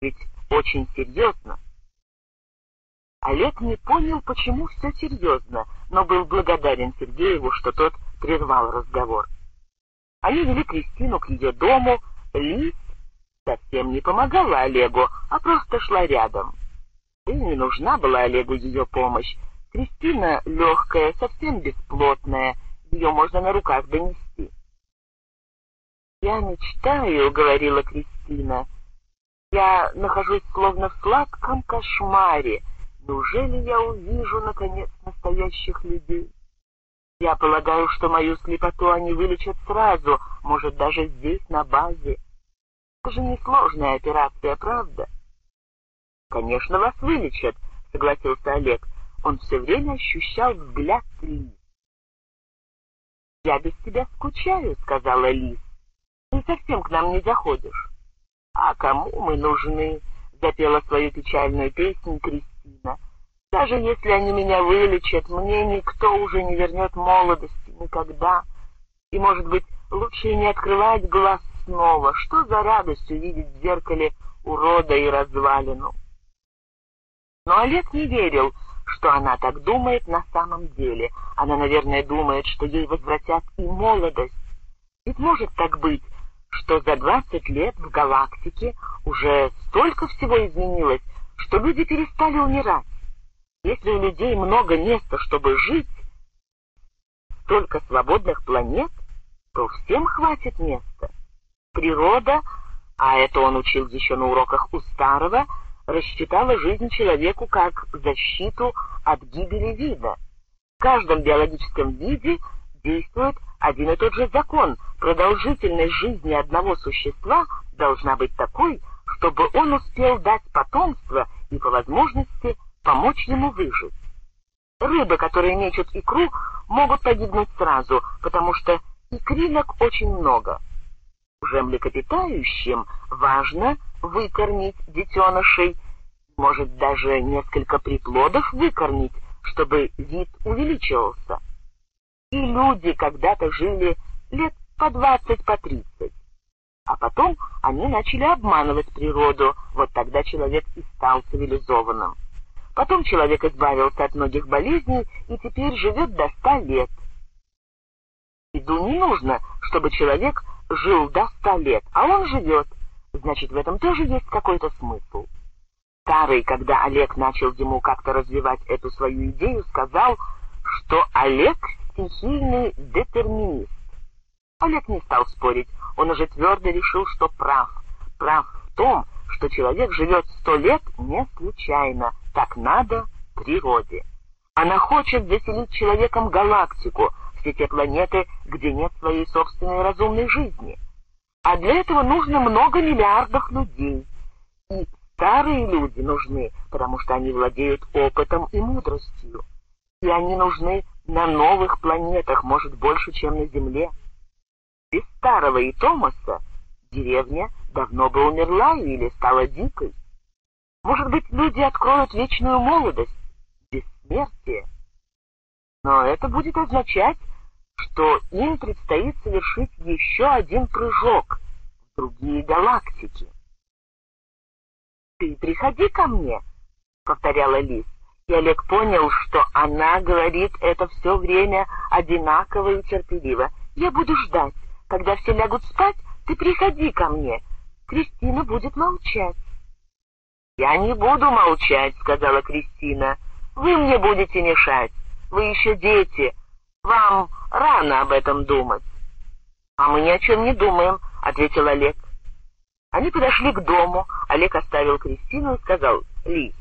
Ведь очень серьезно. Олег не понял, почему все серьезно, но был благодарен Сергееву, что тот прервал разговор. Они вели Кристину к ее дому, Лис совсем не помогала Олегу, а просто шла рядом. И не нужна была Олегу ее помощь. Кристина легкая, совсем бесплотная, ее можно на руках донести. «Я мечтаю», — говорила Кристина, — «я нахожусь словно в сладком кошмаре. Неужели я увижу, наконец, настоящих людей?» Я полагаю, что мою слепоту они вылечат сразу, может, даже здесь, на базе. Это же несложная операция, правда? Конечно, вас вылечат, согласился Олег. Он все время ощущал взгляд Лиз. «Я без тебя скучаю», — сказала Лиз. «Ты совсем к нам не заходишь». «А кому мы нужны?» — запела свою печальную песню Кристина. «Даже если они меня вылечат, мне никто уже не вернет молодости никогда. И, может быть, лучше не открывать глаз снова. Что за радость увидеть в зеркале урода и развалину?» Но Олег не верил, что она так думает на самом деле. Она, наверное, думает, что ей возвратят и молодость. Ведь может так быть, что за двадцать лет в галактике уже столько всего изменилось, что люди перестали умирать. Если у людей много места, чтобы жить, столько свободных планет, то всем хватит места. Природа, а это он учил еще на уроках у старого, рассчитала жизнь человеку как защиту от гибели вида. В каждом биологическом виде действует один и тот же закон. Продолжительность жизни одного существа должна быть такой, чтобы он успел дать потомство и по возможности помочь ему выжить. Рыбы, которые мечут икру, могут погибнуть сразу, потому что икринок очень много. Уже млекопитающим важно выкормить детенышей, может даже несколько приплодов выкормить, чтобы вид увеличивался. И люди когда-то жили лет по двадцать, по тридцать. А потом они начали обманывать природу, вот тогда человек и стал цивилизованным. Потом человек избавился от многих болезней и теперь живет до ста лет. Иду не нужно, чтобы человек жил до ста лет, а он живет. Значит, в этом тоже есть какой-то смысл. Старый, когда Олег начал ему как-то развивать эту свою идею, сказал, что Олег стихийный детерминист. Олег не стал спорить, он уже твердо решил, что прав. Прав в том, что человек живет сто лет не случайно, так надо природе. Она хочет заселить человеком галактику, все те планеты, где нет своей собственной разумной жизни. А для этого нужно много миллиардов людей. И старые люди нужны, потому что они владеют опытом и мудростью. И они нужны на новых планетах, может, больше, чем на Земле. Без старого и Томаса деревня давно бы умерла или стала дикой. Может быть, люди откроют вечную молодость, бессмертие. Но это будет означать, что им предстоит совершить еще один прыжок в другие галактики. «Ты приходи ко мне», — повторяла Лис, и Олег понял, что она говорит это все время одинаково и терпеливо. «Я буду ждать. Когда все лягут спать, ты приходи ко мне. Кристина будет молчать». «Я не буду молчать», — сказала Кристина. «Вы мне будете мешать. Вы еще дети, вам рано об этом думать. А мы ни о чем не думаем, ответил Олег. Они подошли к дому. Олег оставил Кристину и сказал, Лиз,